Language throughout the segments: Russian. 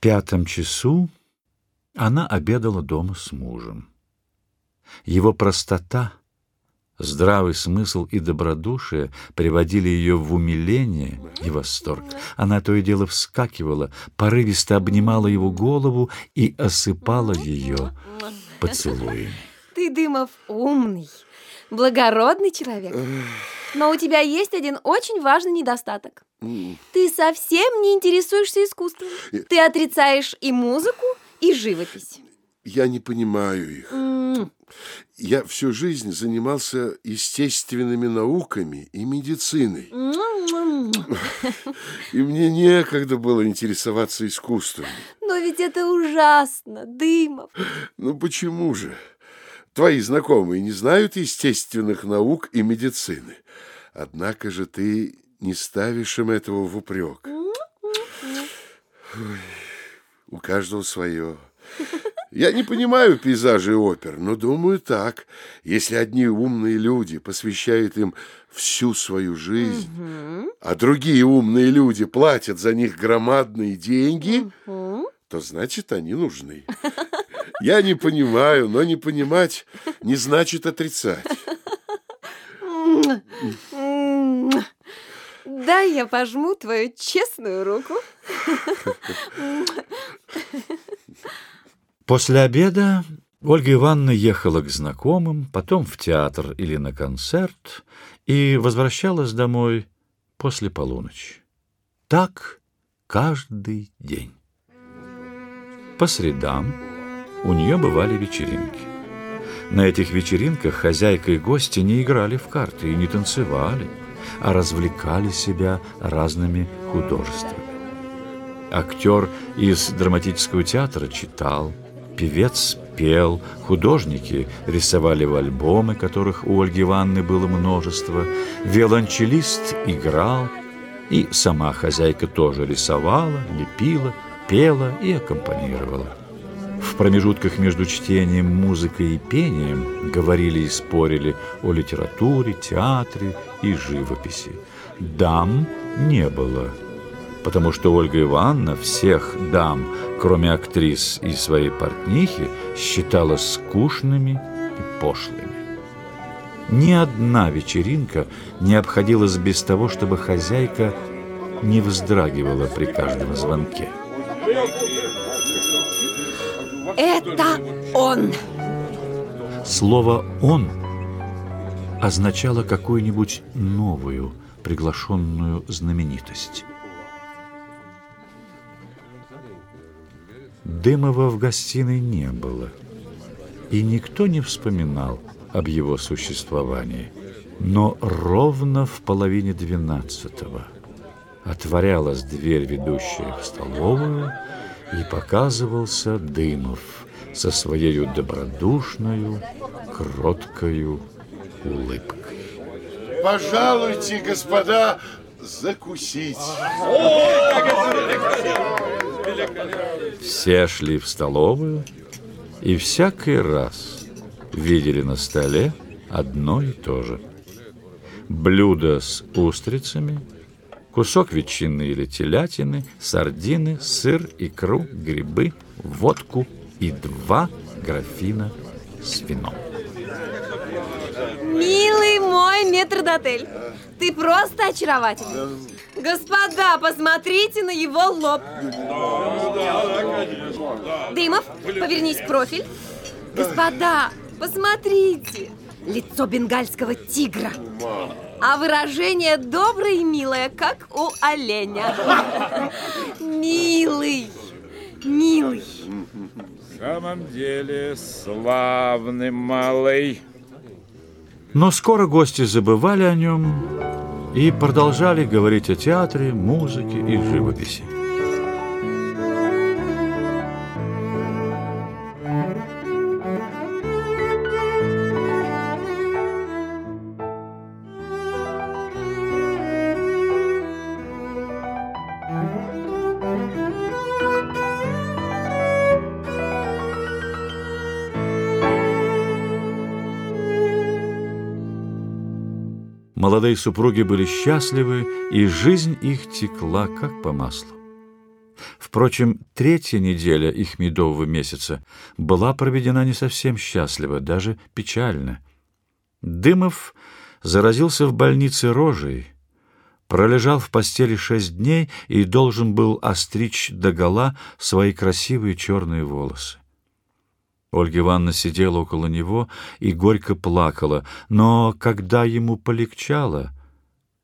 пятом часу она обедала дома с мужем. Его простота, здравый смысл и добродушие приводили ее в умиление и восторг. Она то и дело вскакивала, порывисто обнимала его голову и осыпала ее поцелуями. Ты, Дымов, умный, благородный человек. Но у тебя есть один очень важный недостаток. Ты совсем не интересуешься искусством. Ты отрицаешь и музыку, и живопись. Я не понимаю их. Я всю жизнь занимался естественными науками и медициной. И мне некогда было интересоваться искусством. Но ведь это ужасно, Дымов. Ну почему же? Твои знакомые не знают естественных наук и медицины. Однако же ты не ставишь им этого в упрек. Ой, у каждого свое. Я не понимаю пейзажей опер, но думаю так. Если одни умные люди посвящают им всю свою жизнь, а другие умные люди платят за них громадные деньги, М? то значит они нужны. Я не понимаю, но не понимать не значит отрицать. Дай я пожму твою честную руку. После обеда Ольга Ивановна ехала к знакомым, потом в театр или на концерт и возвращалась домой после полуночи. Так каждый день. По средам у нее бывали вечеринки. На этих вечеринках хозяйка и гости не играли в карты и не танцевали, а развлекали себя разными художествами. Актер из драматического театра читал, певец пел, художники рисовали в альбомы, которых у Ольги Ивановны было множество, виолончелист играл, и сама хозяйка тоже рисовала, лепила, пела и аккомпанировала. В промежутках между чтением, музыкой и пением говорили и спорили о литературе, театре и живописи. Дам не было, потому что Ольга Ивановна всех дам, кроме актрис и своей портнихи, считала скучными и пошлыми. Ни одна вечеринка не обходилась без того, чтобы хозяйка не вздрагивала при каждом звонке. Это он. Слово «он» означало какую-нибудь новую приглашенную знаменитость. Дымова в гостиной не было, и никто не вспоминал об его существовании. Но ровно в половине двенадцатого отворялась дверь, ведущая в столовую, и показывался Дымов со своей добродушною, кроткою улыбкой. Пожалуйте, господа, закусить. Все шли в столовую и всякий раз видели на столе одно и то же. Блюдо с устрицами, кусок ветчины или телятины, сардины, сыр, икру, грибы, водку и два графина с вином. Милый мой метрдотель, ты просто очаровательный. Господа, посмотрите на его лоб. Дымов, повернись в профиль. Господа, посмотрите. Лицо бенгальского тигра. А выражение доброе и милое, как у оленя. Милый, милый. В самом деле славный малый. Но скоро гости забывали о нем и продолжали говорить о театре, музыке и живописи. Молодые супруги были счастливы, и жизнь их текла как по маслу. Впрочем, третья неделя их медового месяца была проведена не совсем счастливо, даже печально. Дымов заразился в больнице рожей, пролежал в постели шесть дней и должен был остричь догола свои красивые черные волосы. Ольга Ивановна сидела около него и горько плакала, но когда ему полегчало,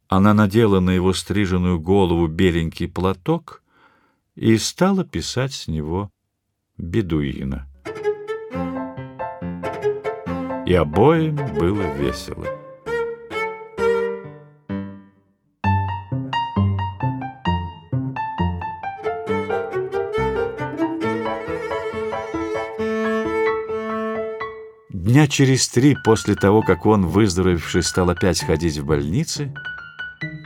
она надела на его стриженную голову беленький платок и стала писать с него бедуина. И обоим было весело. Дня через три после того, как он, выздоровевший, стал опять ходить в больнице,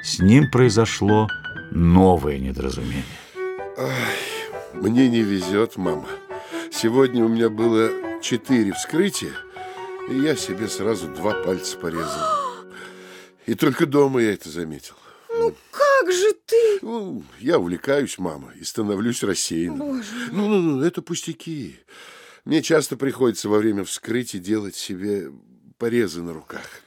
с ним произошло новое недоразумение. Ай, мне не везет, мама. Сегодня у меня было четыре вскрытия, и я себе сразу два пальца порезал. И только дома я это заметил. Ну как же ты? Ну, я увлекаюсь, мама, и становлюсь рассеянным. Боже. Ну, ну, ну, это пустяки. Мне часто приходится во время вскрытия делать себе порезы на руках.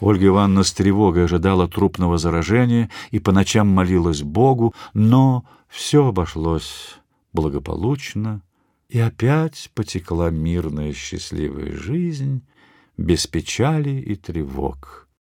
Ольга Ивановна с тревогой ожидала трупного заражения и по ночам молилась Богу, но все обошлось благополучно, и опять потекла мирная счастливая жизнь без печали и тревог.